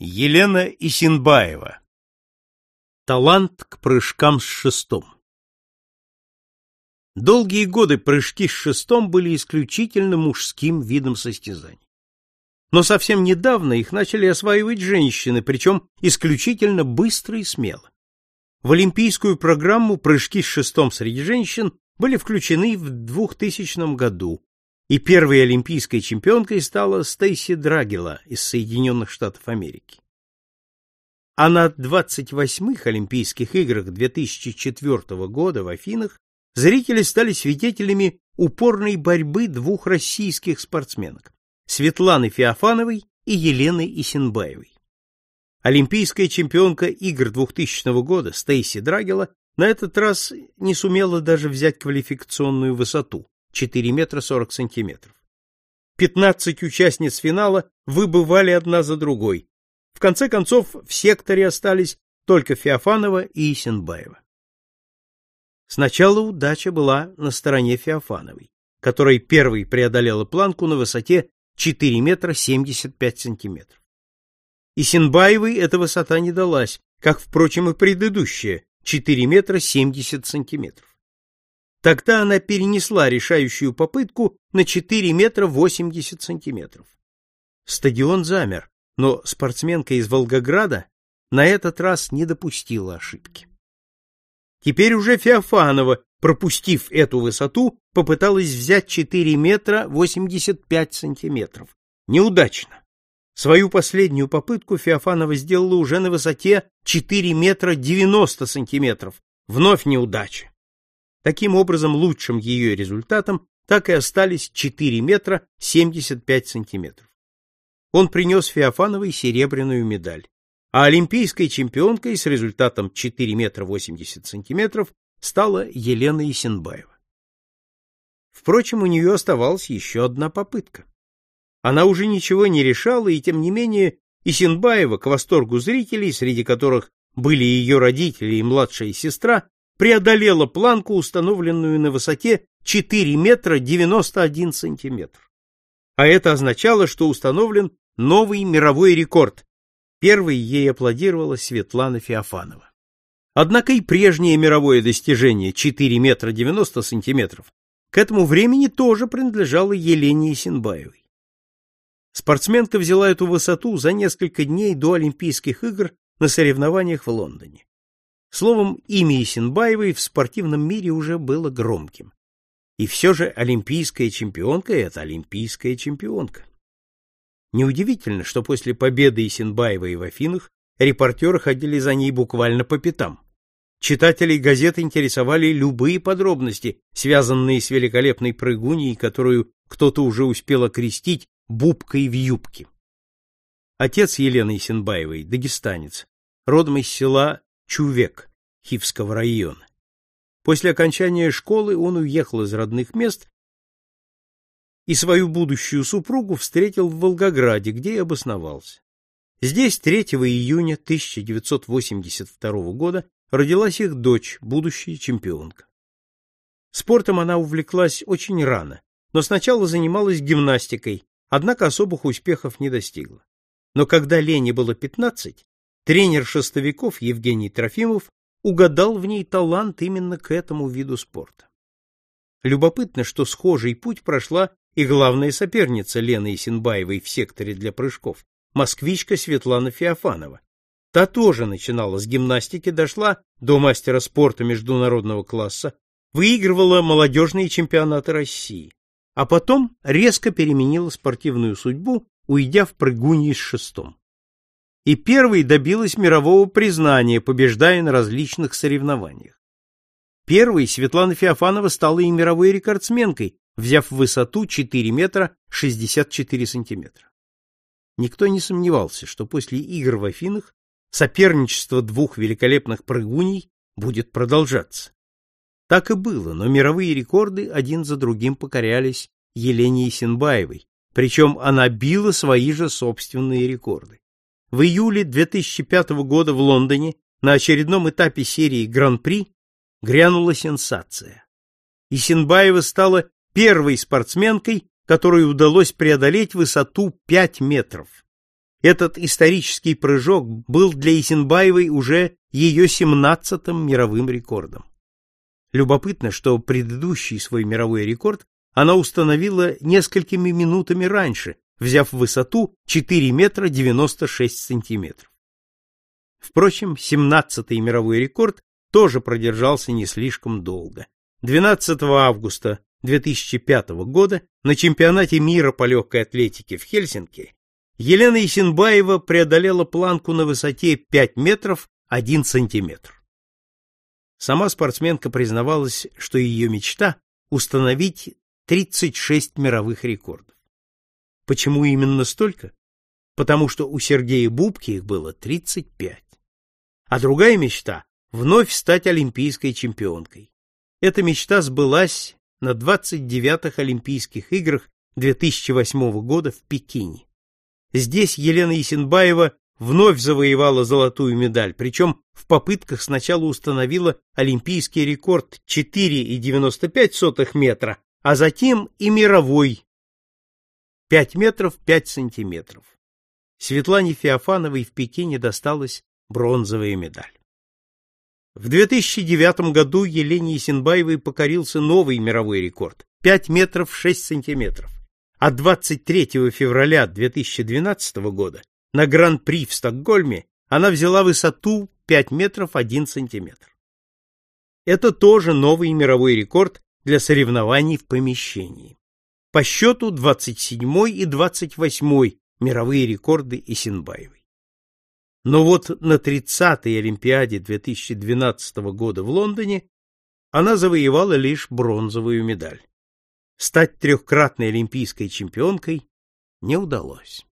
Елена Исинбаева. Талант к прыжкам с шестом. Долгие годы прыжки с шестом были исключительно мужским видом состязаний. Но совсем недавно их начали осваивать женщины, причем исключительно быстро и смело. В олимпийскую программу прыжки с шестом среди женщин были включены в 2000 году, и первой олимпийской чемпионкой стала Стейси Драгила из Соединенных Штатов Америки. А на 28-х Олимпийских играх 2004 года в Афинах зрители стали свидетелями упорной борьбы двух российских спортсменок Светланы Феофановой и Елены Исенбаевой. Олимпийская чемпионка игр 2000 года Стейси Драгила на этот раз не сумела даже взять квалификационную высоту 4 метра 40 сантиметров. 15 участниц финала выбывали одна за другой. В конце концов, в секторе остались только Феофанова и Исенбаева. Сначала удача была на стороне Феофановой, которая первой преодолела планку на высоте 4 метра 75 сантиметров. Исенбаевой эта высота не далась, как, впрочем, и предыдущая 4 метра 70 сантиметров. Тогда она перенесла решающую попытку на 4 метра 80 сантиметров. Стадион замер, но спортсменка из Волгограда на этот раз не допустила ошибки. Теперь уже Феофанова, пропустив эту высоту, попыталась взять 4 метра 85 сантиметров. Неудачно. Свою последнюю попытку Феофанова сделала уже на высоте 4 метра 90 сантиметров. Вновь неудача. Таким образом, лучшим ее результатом так и остались 4 метра 75 сантиметров. Он принес Феофановой серебряную медаль, а олимпийской чемпионкой с результатом 4 метра 80 сантиметров стала Елена Исенбаева. Впрочем, у нее оставалась еще одна попытка. Она уже ничего не решала, и тем не менее Исенбаева, к восторгу зрителей, среди которых были ее родители и младшая сестра, преодолела планку, установленную на высоте 4 метра 91 сантиметр. А это означало, что установлен новый мировой рекорд. Первой ей аплодировала Светлана Феофанова. Однако и прежнее мировое достижение 4 метра 90 сантиметров к этому времени тоже принадлежало Елене Исенбаевой. Спортсменка взяла эту высоту за несколько дней до Олимпийских игр на соревнованиях в Лондоне. Словом, имя Исенбаевой в спортивном мире уже было громким. И все же олимпийская чемпионка — это олимпийская чемпионка. Неудивительно, что после победы Исенбаевой в Афинах репортеры ходили за ней буквально по пятам. Читателей газет интересовали любые подробности, связанные с великолепной прыгуньей, которую кто-то уже успел окрестить бубкой в юбке. Отец Елены Исенбаевой, дагестанец, родом из села Чувек Хивского района. После окончания школы он уехал из родных мест и свою будущую супругу встретил в Волгограде, где и обосновался. Здесь 3 июня 1982 года родилась их дочь, будущая чемпионка. Спортом она увлеклась очень рано, но сначала занималась гимнастикой, однако особых успехов не достигла. Но когда Лене было 15, Тренер шестовиков Евгений Трофимов угадал в ней талант именно к этому виду спорта. Любопытно, что схожий путь прошла и главная соперница Лены Исенбаевой в секторе для прыжков, москвичка Светлана Феофанова. Та тоже начинала с гимнастики, дошла до мастера спорта международного класса, выигрывала молодежные чемпионаты России, а потом резко переменила спортивную судьбу, уйдя в прыгуньи с шестом и первой добилась мирового признания, побеждая на различных соревнованиях. Первой Светлана Феофанова стала и мировой рекордсменкой, взяв высоту 4 метра 64 сантиметра. Никто не сомневался, что после игр в Афинах соперничество двух великолепных прыгуней будет продолжаться. Так и было, но мировые рекорды один за другим покорялись Елене Исенбаевой, причем она била свои же собственные рекорды. В июле 2005 года в Лондоне на очередном этапе серии Гран-при грянула сенсация. Исенбаева стала первой спортсменкой, которой удалось преодолеть высоту 5 метров. Этот исторический прыжок был для Исенбаевой уже ее семнадцатым мировым рекордом. Любопытно, что предыдущий свой мировой рекорд она установила несколькими минутами раньше, взяв высоту 4 метра 96 сантиметров. Впрочем, семнадцатый мировой рекорд тоже продержался не слишком долго. 12 августа 2005 года на чемпионате мира по легкой атлетике в Хельсинки Елена Исенбаева преодолела планку на высоте 5 метров 1 сантиметр. Сама спортсменка признавалась, что ее мечта установить 36 мировых рекордов. Почему именно столько? Потому что у Сергея Бубки их было 35. А другая мечта вновь стать олимпийской чемпионкой. Эта мечта сбылась на 29-х Олимпийских играх 2008 года в Пекине. Здесь Елена Исенбаева вновь завоевала золотую медаль, причем в попытках сначала установила олимпийский рекорд 4,95 метра, а затем и мировой 5 метров 5 сантиметров. Светлане Феофановой в Пекине досталась бронзовая медаль. В 2009 году Елене Исенбаевой покорился новый мировой рекорд 5 метров 6 сантиметров. А 23 февраля 2012 года на Гран-при в Стокгольме она взяла высоту 5 метров 1 сантиметр. Это тоже новый мировой рекорд для соревнований в помещении. По счету 27 и 28 мировые рекорды Исенбаевой. Но вот на 30-й Олимпиаде 2012 года в Лондоне она завоевала лишь бронзовую медаль. Стать трехкратной олимпийской чемпионкой не удалось.